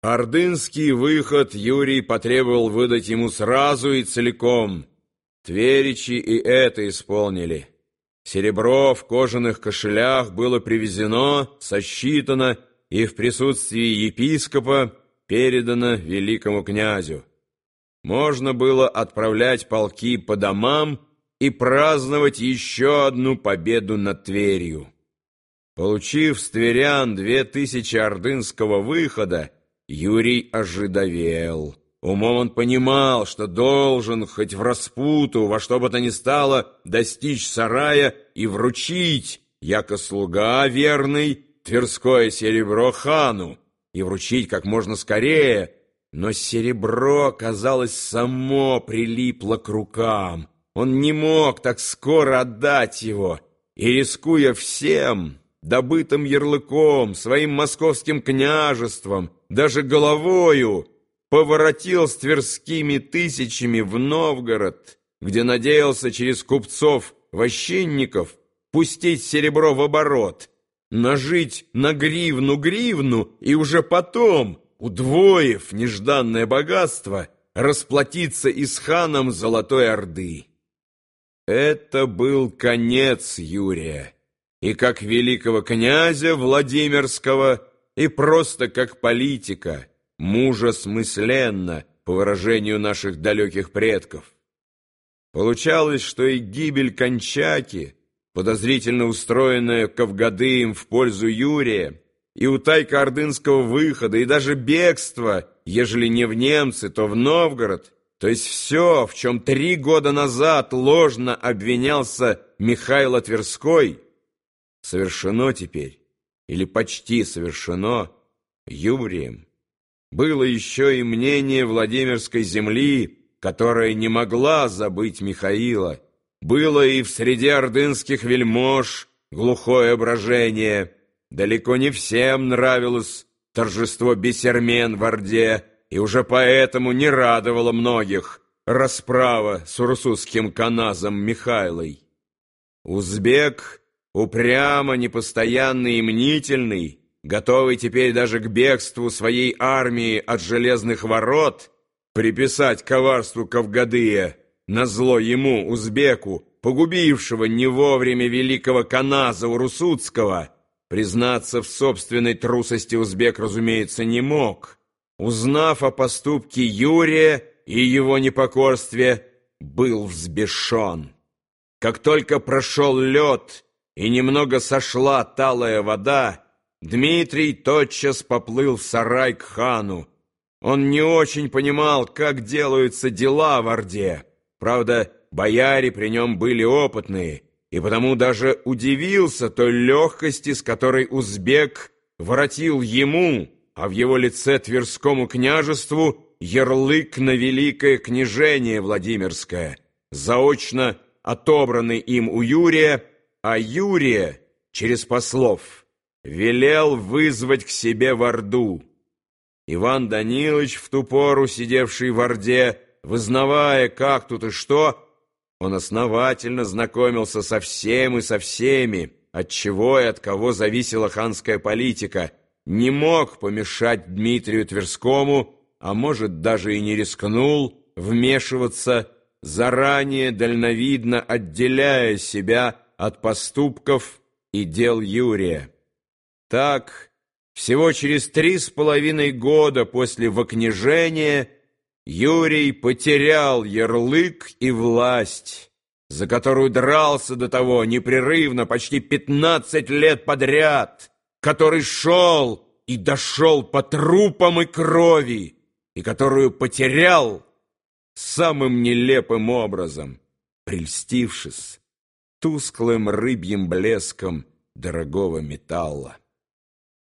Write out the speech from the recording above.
Ордынский выход Юрий потребовал выдать ему сразу и целиком. Тверичи и это исполнили. Серебро в кожаных кошелях было привезено, сосчитано и в присутствии епископа передано великому князю. Можно было отправлять полки по домам и праздновать еще одну победу над Тверью. Получив с тверян две тысячи ордынского выхода, Юрий ожидовел. Умом он понимал, что должен хоть в распуту, во что бы то ни стало, достичь сарая и вручить, яко слуга верный, тверское серебро хану, и вручить как можно скорее. Но серебро, казалось, само прилипло к рукам. Он не мог так скоро отдать его, и, рискуя всем, добытым ярлыком, своим московским княжеством, даже головою, поворотил с тверскими тысячами в Новгород, где надеялся через купцов-вощинников пустить серебро в оборот, нажить на гривну-гривну и уже потом, удвоив нежданное богатство, расплатиться и с ханом Золотой Орды. Это был конец Юрия и как великого князя Владимирского, и просто как политика, мужа смысленно, по выражению наших далеких предков. Получалось, что и гибель Кончаки, подозрительно устроенная Кавгадыем в пользу Юрия, и утайка ордынского выхода, и даже бегство, ежели не в немцы, то в Новгород, то есть все, в чем три года назад ложно обвинялся Михаил Тверской, совершено теперь, или почти совершено, Юрием. Было еще и мнение Владимирской земли, которая не могла забыть Михаила. Было и в среде ордынских вельмож глухое брожение. Далеко не всем нравилось торжество бесермен в Орде, и уже поэтому не радовало многих расправа с урсусским каназом Михайлой. Узбек упрямо, непостоянный и мнительный, готовый теперь даже к бегству своей армии от железных ворот, приписать коварству Кавгадыя, назло ему, узбеку, погубившего не вовремя великого Каназа Урусутского, признаться в собственной трусости узбек, разумеется, не мог. Узнав о поступке Юрия и его непокорстве, был взбешен. Как только прошел лед, и немного сошла талая вода, Дмитрий тотчас поплыл в сарай к хану. Он не очень понимал, как делаются дела в Орде. Правда, бояре при нем были опытные, и потому даже удивился той легкости, с которой узбек воротил ему, а в его лице Тверскому княжеству, ярлык на великое княжение Владимирское, заочно отобранный им у Юрия, а Юрия через послов велел вызвать к себе в Орду. Иван Данилович, в ту пору сидевший в Орде, вызнавая, как тут и что, он основательно знакомился со всем и со всеми, от чего и от кого зависела ханская политика, не мог помешать Дмитрию Тверскому, а может, даже и не рискнул вмешиваться, заранее дальновидно отделяя себя от поступков и дел Юрия. Так, всего через три с половиной года после вокнижения Юрий потерял ярлык и власть, за которую дрался до того непрерывно почти пятнадцать лет подряд, который шел и дошел по трупам и крови, и которую потерял самым нелепым образом, прельстившись тусклым рыбьим блеском дорогого металла.